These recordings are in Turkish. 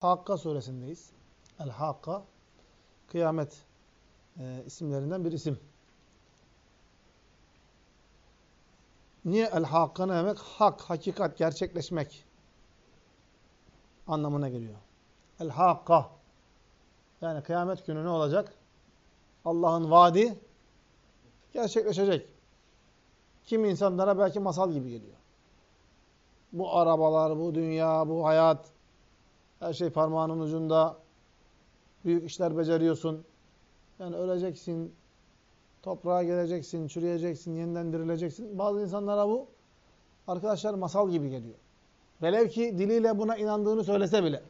Hakka suresindeyiz. El Hakka kıyamet e, isimlerinden bir isim. Niye El Hakka ne demek? Hak, hakikat, gerçekleşmek anlamına geliyor. El Hakka yani kıyamet günü ne olacak? Allah'ın vaadi gerçekleşecek. Kim insanlara belki masal gibi geliyor. Bu arabalar, bu dünya, bu hayat, her şey parmağının ucunda. Büyük işler beceriyorsun. Yani öleceksin, toprağa geleceksin, çürüyeceksin, yeniden dirileceksin. Bazı insanlara bu arkadaşlar masal gibi geliyor. Velev ki diliyle buna inandığını söylese bile.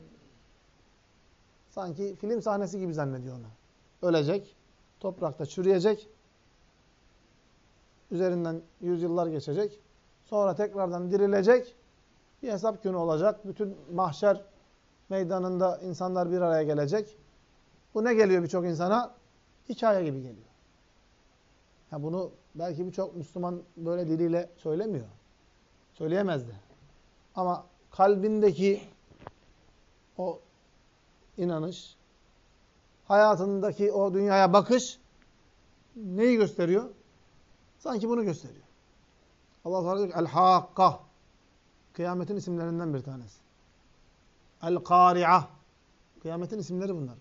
Sanki film sahnesi gibi zannediyor onu. Ölecek, toprakta çürüyecek, üzerinden yüzyıllar geçecek, sonra tekrardan dirilecek, bir hesap günü olacak. Bütün mahşer meydanında insanlar bir araya gelecek. Bu ne geliyor birçok insana? Hikaye gibi geliyor. Ha bunu belki birçok Müslüman böyle diliyle söylemiyor. Söyleyemezdi. Ama kalbindeki o inanış, hayatındaki o dünyaya bakış neyi gösteriyor? Sanki bunu gösteriyor. Allah Teala diyor ki El-Hakka Kıyametin isimlerinden bir tanesi. El-Kari'a Kıyametin isimleri bunlar.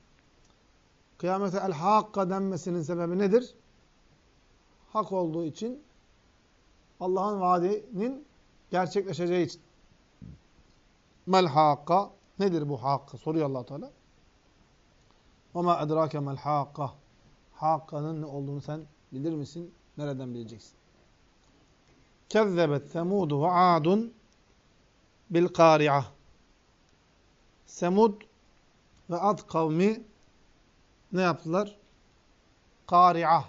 Kıyamete El-Hakka denmesinin sebebi nedir? Hak olduğu için Allah'ın vaadinin gerçekleşeceği için. Mel hakka nedir bu hakka? Soruyor Allah Teala. Ve ma edrake mel hakka. Hakka'nın ne olduğunu sen bilir misin? Nereden bileceksin? Kezzebet Semud ve Adun bil kari'a. Semud ve Ad kavmi ne yaptılar? Kari'a.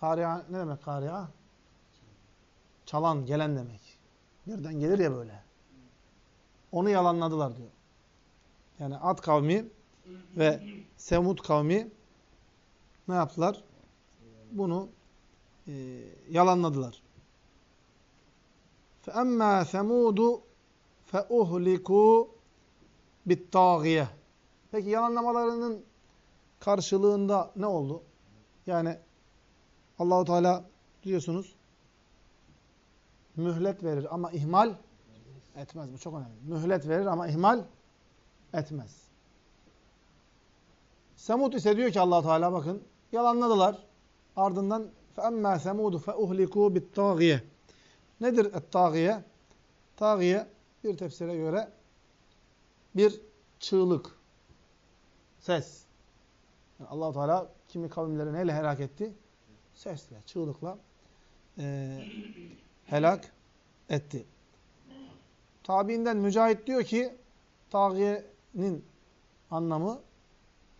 Kari'a ne demek kari'a? Çalan, gelen demek. Nereden gelir ya böyle. Onu yalanladılar diyor. Yani Ad kavmi ve Semud kavmi ne yaptılar? Bunu e, yalanladılar. فَأَمَّا ثَمُودُ فَاُهْلِكُوا بِالطَّاغِيَةِ Peki yalanlamalarının karşılığında ne oldu? Yani Allahu Teala diyorsunuz mühlet verir ama ihmal etmez. Bu çok önemli. Mühlet verir ama ihmal etmez. Semud ise diyor ki allah Teala bakın yalanladılar. Ardından فَاَمَّا ثَمُودُ فَاُهْلِكُوا بِالطَّاغِيَةِ Nedir et-tâgiye? Tâgiye bir tefsire göre bir çığlık, ses. Yani allah Teala kimi kavimleri neyle helak etti? Sesle, çığlıkla e, helak etti. Tabiinden Mücahit diyor ki tâgiyenin anlamı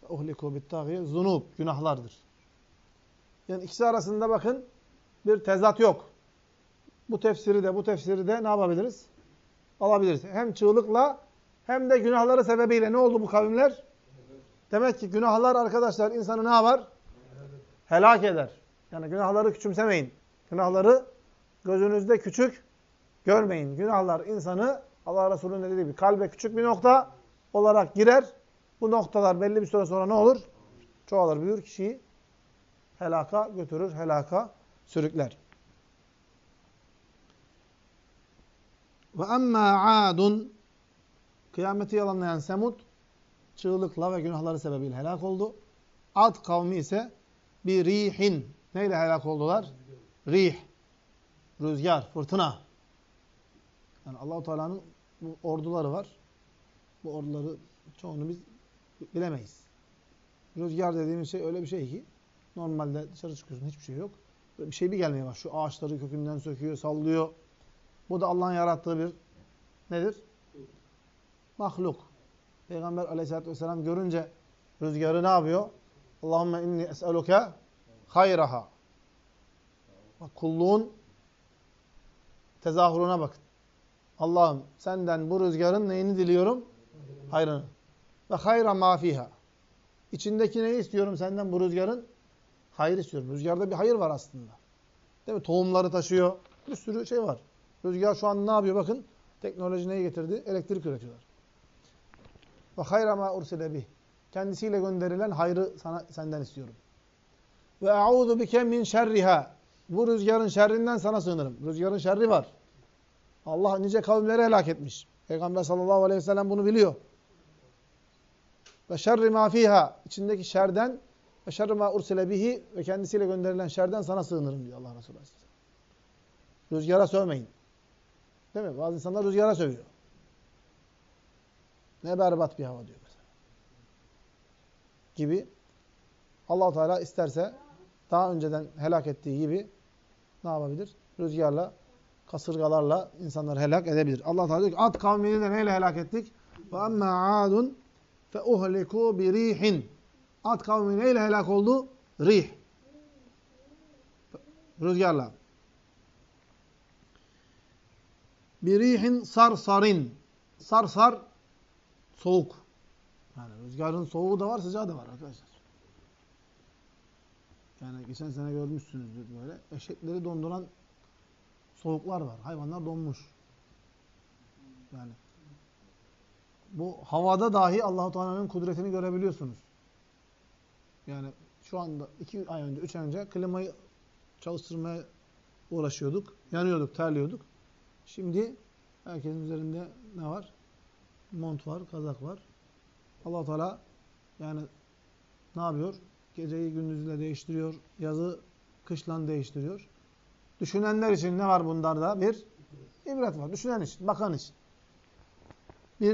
uhliku bit-tâgiye zunub, günahlardır. Yani ikisi arasında bakın bir tezat yok. Bu tefsiri de bu tefsiri de ne yapabiliriz? Alabiliriz. Hem çığlıkla hem de günahları sebebiyle ne oldu bu kavimler? Demek ki günahlar arkadaşlar insanı ne yapar? Helak eder. Yani günahları küçümsemeyin. Günahları gözünüzde küçük görmeyin. Günahlar insanı Allah Resulü'nün dediği gibi kalbe küçük bir nokta olarak girer. Bu noktalar belli bir süre sonra ne olur? Çoğalır, büyür kişiyi helaka götürür, helaka sürükler. Ve emmâ âdun kıyameti yalanlayan Semud çığlıkla ve günahları sebebiyle helak oldu. Ad kavmi ise bir rihin neyle helak oldular? Rih. Rüzgar, fırtına. Yani Allahu Teala'nın bu orduları var. Bu orduları çoğunu biz bilemeyiz. Rüzgar dediğimiz şey öyle bir şey ki normalde dışarı çıkıyorsun hiçbir şey yok. Böyle bir şey bir gelmeye var. Şu ağaçları kökünden söküyor, sallıyor. Bu da Allah'ın yarattığı bir nedir? Mahluk. Peygamber aleyhissalatü vesselam görünce rüzgarı ne yapıyor? Allahümme inni es'eluke hayraha. Bak kulluğun tezahürüne bakın. Allah'ım senden bu rüzgarın neyini diliyorum? Hayrını. Ve hayra ma fiha. İçindeki neyi istiyorum senden bu rüzgarın? Hayır istiyorum. Rüzgarda bir hayır var aslında. Değil mi? Tohumları taşıyor. Bir sürü şey var. Rüzgar şu an ne yapıyor? Bakın teknoloji neyi getirdi? Elektrik üretiyorlar. Ve hayra ma ursile bih. Kendisiyle gönderilen hayrı sana senden istiyorum. Ve a'udhu bike min şerriha. Bu rüzgarın şerrinden sana sığınırım. Rüzgarın şerri var. Allah nice kavimleri helak etmiş. Peygamber sallallahu aleyhi ve sellem bunu biliyor. Ve şerri ma fiha. içindeki şerden ve şerri ma ursile bihi ve kendisiyle gönderilen şerden sana sığınırım diyor Allah Resulü Aleyhisselam. Rüzgara sövmeyin. Değil mi? Bazı insanlar rüzgara sövüyor. Ne berbat bir hava diyor mesela. Gibi. allah Teala isterse daha önceden helak ettiği gibi ne yapabilir? Rüzgarla, kasırgalarla insanları helak edebilir. allah Teala diyor ki Ad kavmini de neyle helak ettik? Fe uhlikû bi rihin. Ad kavmi neyle helak oldu? Rih. Rüzgarla. Birihin sarsarin. Sarsar soğuk. Yani rüzgarın soğuğu da var, sıcağı da var arkadaşlar. Yani geçen sene görmüşsünüzdür böyle. Eşekleri donduran soğuklar var. Hayvanlar donmuş. Yani bu havada dahi Allahu Teala'nın kudretini görebiliyorsunuz. Yani şu anda iki ay önce, üç ay önce klimayı çalıştırmaya uğraşıyorduk. Yanıyorduk, terliyorduk. Şimdi herkesin üzerinde ne var? Mont var, kazak var. allah Teala yani ne yapıyor? Geceyi gündüzle değiştiriyor. Yazı kışla değiştiriyor. Düşünenler için ne var bunlarda? Bir ibret var. Düşünen için, bakan için. Bir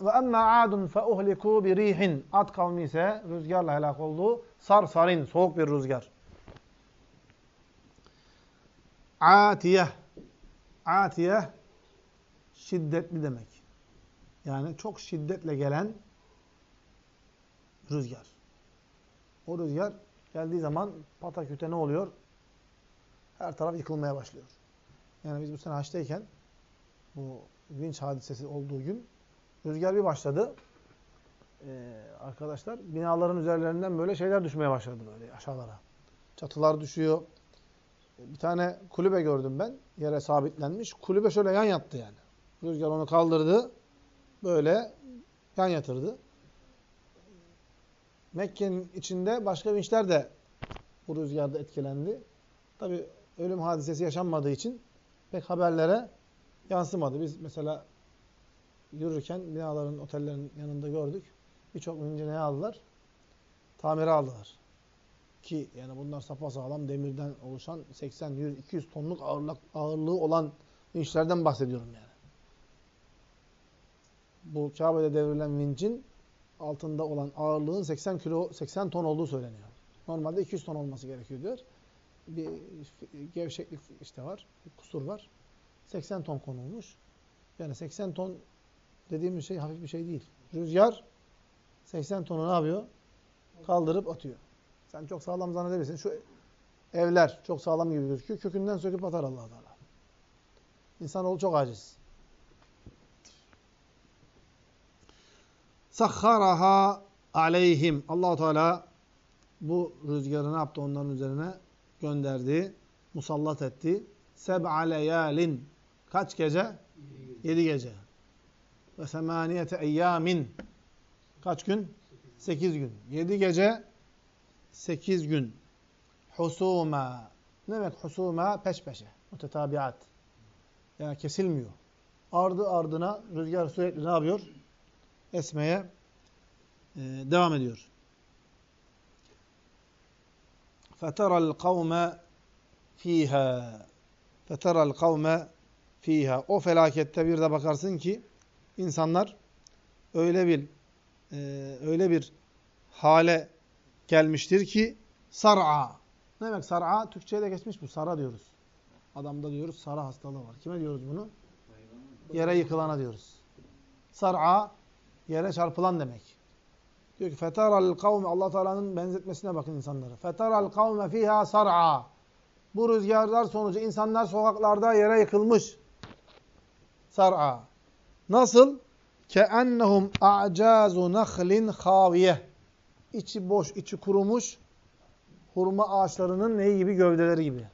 ve emme adun fe uhliku bi rihin. Ad kavmi ise rüzgarla helak oldu. Sar sarin, soğuk bir rüzgar. Atiyeh. Atiyeh şiddetli demek. Yani çok şiddetle gelen rüzgar. O rüzgar geldiği zaman pataküte ne oluyor? Her taraf yıkılmaya başlıyor. Yani biz bu sene haçtayken bu vinç hadisesi olduğu gün rüzgar bir başladı. Ee, arkadaşlar binaların üzerlerinden böyle şeyler düşmeye başladı böyle aşağılara. Çatılar düşüyor. Bir tane kulübe gördüm ben. Yere sabitlenmiş. Kulübe şöyle yan yattı yani. Rüzgar onu kaldırdı. Böyle yan yatırdı. Mekke'nin içinde başka vinçler de bu rüzgarda etkilendi. Tabi ölüm hadisesi yaşanmadığı için pek haberlere yansımadı. Biz mesela yürürken binaların, otellerin yanında gördük. Birçok vinci ne aldılar? Tamire aldılar. Ki yani bunlar sapasağlam demirden oluşan 80, 100, 200 tonluk ağırlık, ağırlığı olan vinçlerden bahsediyorum yani. Bu Kabe'de devrilen vincin altında olan ağırlığın 80 kilo 80 ton olduğu söyleniyor. Normalde 200 ton olması gerekiyor diyor. Bir gevşeklik işte var, bir kusur var. 80 ton konulmuş. Yani 80 ton dediğimiz şey hafif bir şey değil. Rüzgar 80 tonu ne yapıyor? Kaldırıp atıyor. Sen çok sağlam zannedebilirsin. Şu evler çok sağlam gibi gözüküyor. Kökünden söküp atar allah Teala. İnsanoğlu çok aciz. Sahharaha aleyhim. allah Teala bu rüzgarı ne yaptı onların üzerine? Gönderdi. Musallat etti. Seb'a leyalin. Kaç gece? Yedi gece. Ve semaniyete eyyamin. Kaç gün? Sekiz gün. Yedi gece, sekiz gün. Husuma. Ne demek husuma? Peş peşe. Mutetabiat. Yani kesilmiyor. Ardı ardına rüzgar sürekli ne yapıyor? Esmeye e, devam ediyor. فَتَرَى الْقَوْمَ ف۪يهَا فَتَرَى الْقَوْمَ ف۪يهَا O felakette bir de bakarsın ki insanlar öyle bir e, öyle bir hale gelmiştir ki sar'a. Ne demek sar'a? Türkçe'ye de geçmiş bu. Sara diyoruz. Adamda diyoruz sara hastalığı var. Kime diyoruz bunu? Yere yıkılana diyoruz. Sar'a yere çarpılan demek. Diyor ki fetaral kavme Allah Teala'nın benzetmesine bakın insanlara. Fetaral kavme fiha sar'a. Bu rüzgarlar sonucu insanlar sokaklarda yere yıkılmış. Sar'a. Nasıl? Keennehum a'cazu nakhlin haviye. İçi boş, içi kurumuş hurma ağaçlarının neyi gibi? Gövdeleri gibi.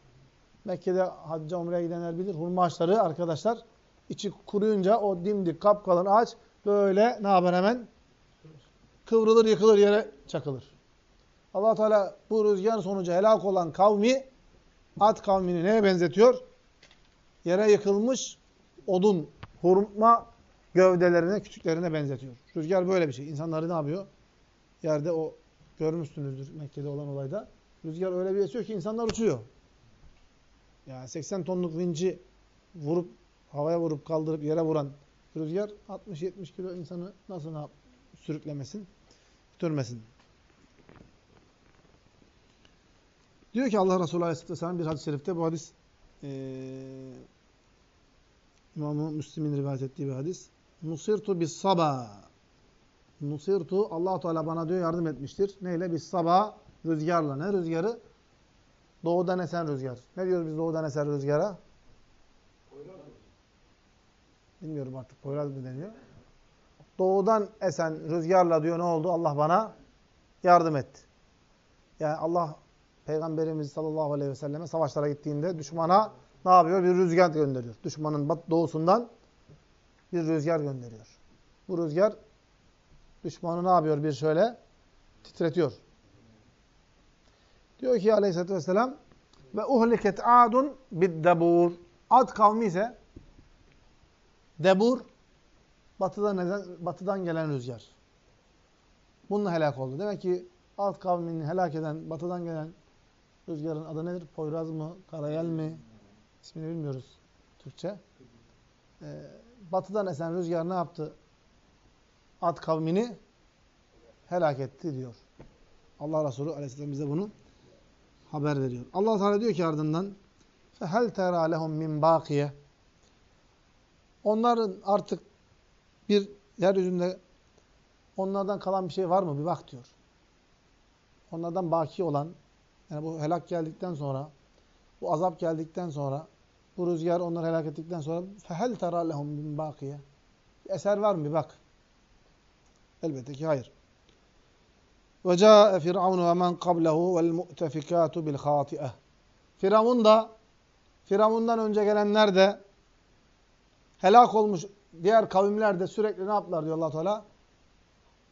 Mekke'de hacca umreye gidenler bilir. Hurma ağaçları arkadaşlar içi kuruyunca o dimdik kapkalın ağaç böyle ne yapar hemen? kıvrılır, yıkılır, yere çakılır. allah Teala bu rüzgar sonucu helak olan kavmi, Ad kavmini neye benzetiyor? Yere yıkılmış odun, hurma gövdelerine, küçüklerine benzetiyor. Rüzgar böyle bir şey. İnsanları ne yapıyor? Yerde o görmüşsünüzdür Mekke'de olan olayda. Rüzgar öyle bir esiyor ki insanlar uçuyor. Yani 80 tonluk vinci vurup havaya vurup kaldırıp yere vuran rüzgar 60-70 kilo insanı nasıl yap- sürüklemesin, götürmesin. Diyor ki Allah Resulü Aleyhisselatü Vesselam bir hadis-i şerifte bu hadis eee İmam-ı Müslim'in rivayet ettiği bir hadis. Nusirtu bis saba. Nusirtu Allah Teala bana diyor yardım etmiştir. Neyle? Bis saba rüzgarla. Ne rüzgarı? Doğudan esen rüzgar. Ne diyoruz biz doğudan esen rüzgara? Bilmiyorum artık Poyraz mı deniyor? Doğudan esen rüzgarla diyor ne oldu? Allah bana yardım etti. Yani Allah Peygamberimiz sallallahu aleyhi ve selleme savaşlara gittiğinde düşmana ne yapıyor? Bir rüzgar gönderiyor. Düşmanın doğusundan bir rüzgar gönderiyor. Bu rüzgar düşmanı ne yapıyor? Bir şöyle titretiyor. Diyor ki aleyhissalatü vesselam ve uhliket adun biddebur. Ad kavmi ise debur batıdan, neden- batıdan gelen rüzgar. Bununla helak oldu. Demek ki Ad kavmini helak eden, batıdan gelen rüzgarın adı nedir? Poyraz mı? Karayel mi? İsmini bilmiyoruz Türkçe. Ee, batıdan esen rüzgar ne yaptı? Ad kavmini helak etti diyor. Allah Resulü Aleyhisselam bize bunu haber veriyor. Allah Teala diyor ki ardından فَهَلْ تَرَى لَهُمْ مِنْ بَاقِيَ Onların artık bir yeryüzünde onlardan kalan bir şey var mı? Bir bak diyor. Onlardan baki olan, yani bu helak geldikten sonra, bu azap geldikten sonra, bu rüzgar onları helak ettikten sonra fehel tera lehum bin bakiye. Bir eser var mı? Bir bak. Elbette ki hayır. Ve ca'e firavun ve men kablehu. Firavun da Firavundan önce gelenler de helak olmuş diğer kavimler de sürekli ne yaptılar diyor allah Teala?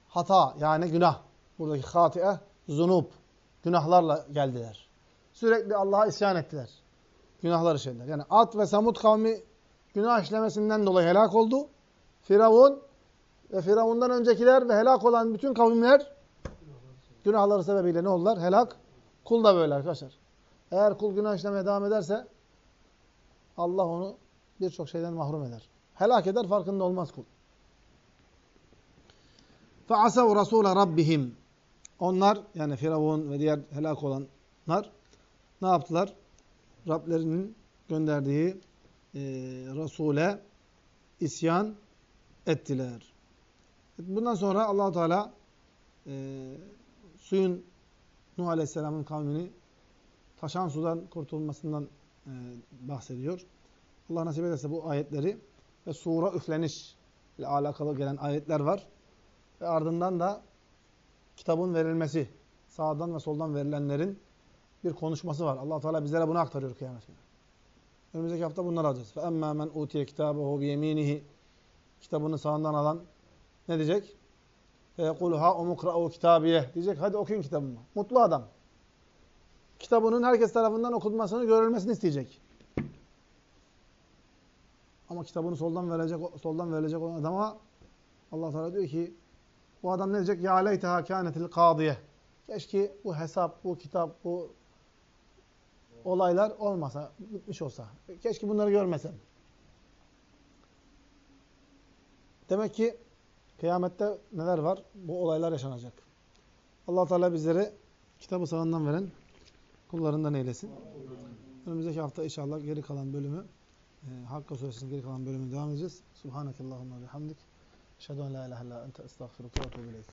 Hata yani günah. Buradaki hatiye, zunub. Günahlarla geldiler. Sürekli Allah'a isyan ettiler. Günahlar işlediler. Yani Ad ve Samud kavmi günah işlemesinden dolayı helak oldu. Firavun ve Firavundan öncekiler ve helak olan bütün kavimler günahları sebebiyle ne oldular? Helak. Kul da böyle arkadaşlar. Eğer kul günah işlemeye devam ederse Allah onu birçok şeyden mahrum eder. Helak eder farkında olmaz kul. فَعَسَوْ رَسُولَ رَبِّهِمْ Onlar yani Firavun ve diğer helak olanlar ne yaptılar? Rablerinin gönderdiği e, Resul'e isyan ettiler. Bundan sonra allah Teala e, suyun Nuh Aleyhisselam'ın kavmini taşan sudan kurtulmasından e, bahsediyor. Allah nasip ederse bu ayetleri ve sura üfleniş ile alakalı gelen ayetler var. Ve ardından da kitabın verilmesi, sağdan ve soldan verilenlerin bir konuşması var. allah Teala bizlere bunu aktarıyor kıyamet günü. Önümüzdeki hafta bunları alacağız. فَاَمَّا مَنْ اُوْتِيَ كِتَابَهُ بِيَم۪ينِهِ Kitabını sağından alan ne diyecek? فَيَقُولُ هَا اُمُقْرَأُوا كِتَابِيَهِ Diyecek hadi okuyun kitabımı. Mutlu adam. Kitabının herkes tarafından okunmasını, görülmesini isteyecek. Ama kitabını soldan verecek, soldan verilecek olan adama Allah Teala diyor ki bu adam ne diyecek? Ya leyteha kânetil kâdiye. Keşke bu hesap, bu kitap, bu olaylar olmasa, bitmiş olsa. Keşke bunları görmesem. Demek ki kıyamette neler var? Bu olaylar yaşanacak. Allah Teala bizleri kitabı sağından veren kullarından eylesin. Önümüzdeki hafta inşallah geri kalan bölümü e, Hakka Suresinin geri kalan bölümünü devam edeceğiz. Subhanakallahumma ve bihamdik. Eşhedü en la ilahe illa ente estağfiruke ve etûbü ileyk.